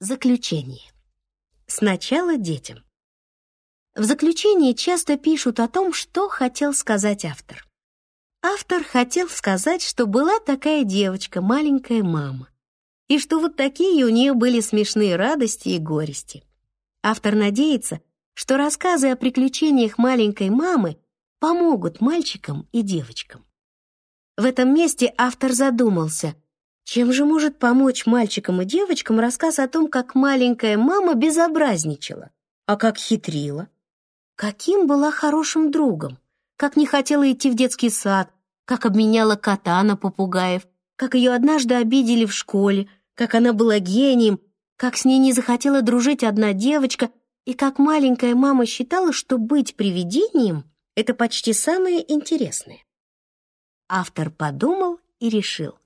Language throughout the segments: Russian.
Заключение. Сначала детям. В заключении часто пишут о том, что хотел сказать автор. Автор хотел сказать, что была такая девочка, маленькая мама, и что вот такие у нее были смешные радости и горести. Автор надеется, что рассказы о приключениях маленькой мамы помогут мальчикам и девочкам. В этом месте автор задумался, чем же может помочь мальчикам и девочкам рассказ о том, как маленькая мама безобразничала, а как хитрила, каким была хорошим другом, как не хотела идти в детский сад, как обменяла кота на попугаев, как ее однажды обидели в школе, как она была гением, как с ней не захотела дружить одна девочка? И как маленькая мама считала, что быть привидением — это почти самое интересное. Автор подумал и решил.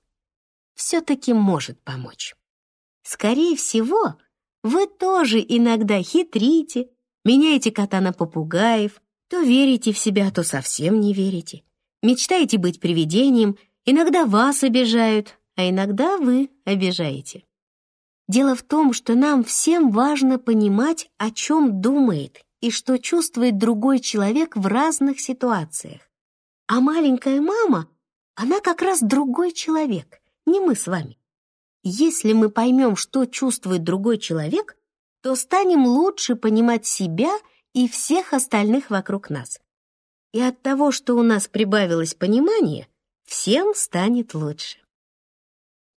Все-таки может помочь. Скорее всего, вы тоже иногда хитрите, меняете кота на попугаев, то верите в себя, то совсем не верите. Мечтаете быть привидением, иногда вас обижают, а иногда вы обижаете. Дело в том, что нам всем важно понимать, о чем думает и что чувствует другой человек в разных ситуациях. А маленькая мама, она как раз другой человек, не мы с вами. Если мы поймем, что чувствует другой человек, то станем лучше понимать себя и всех остальных вокруг нас. И от того, что у нас прибавилось понимание, всем станет лучше.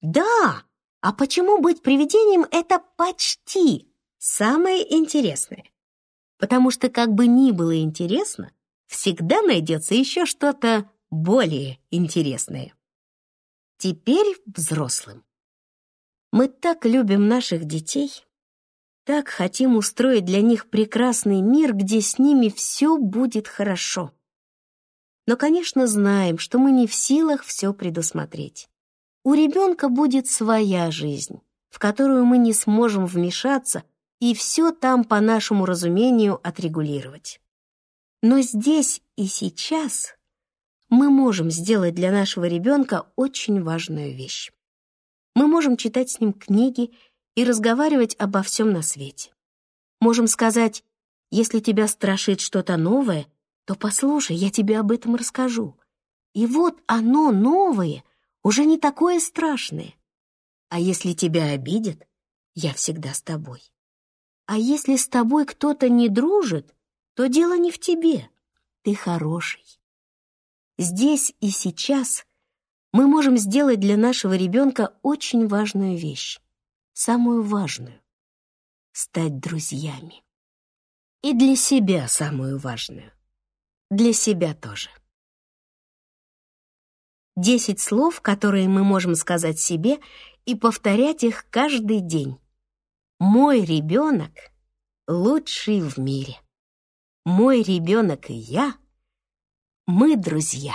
Да, а почему быть привидением — это почти самое интересное? Потому что как бы ни было интересно, всегда найдется еще что-то более интересное. Теперь взрослым. Мы так любим наших детей, так хотим устроить для них прекрасный мир, где с ними все будет хорошо. Но, конечно, знаем, что мы не в силах все предусмотреть у ребенка будет своя жизнь, в которую мы не сможем вмешаться и все там по нашему разумению отрегулировать. Но здесь и сейчас мы можем сделать для нашего ребенка очень важную вещь. Мы можем читать с ним книги и разговаривать обо всем на свете. Можем сказать, если тебя страшит что-то новое, то послушай, я тебе об этом расскажу. И вот оно новое — уже не такое страшное. А если тебя обидят, я всегда с тобой. А если с тобой кто-то не дружит, то дело не в тебе. Ты хороший. Здесь и сейчас мы можем сделать для нашего ребенка очень важную вещь. Самую важную — стать друзьями. И для себя самую важную. Для себя тоже. Десять слов, которые мы можем сказать себе и повторять их каждый день. Мой ребенок лучший в мире. Мой ребенок и я, мы друзья.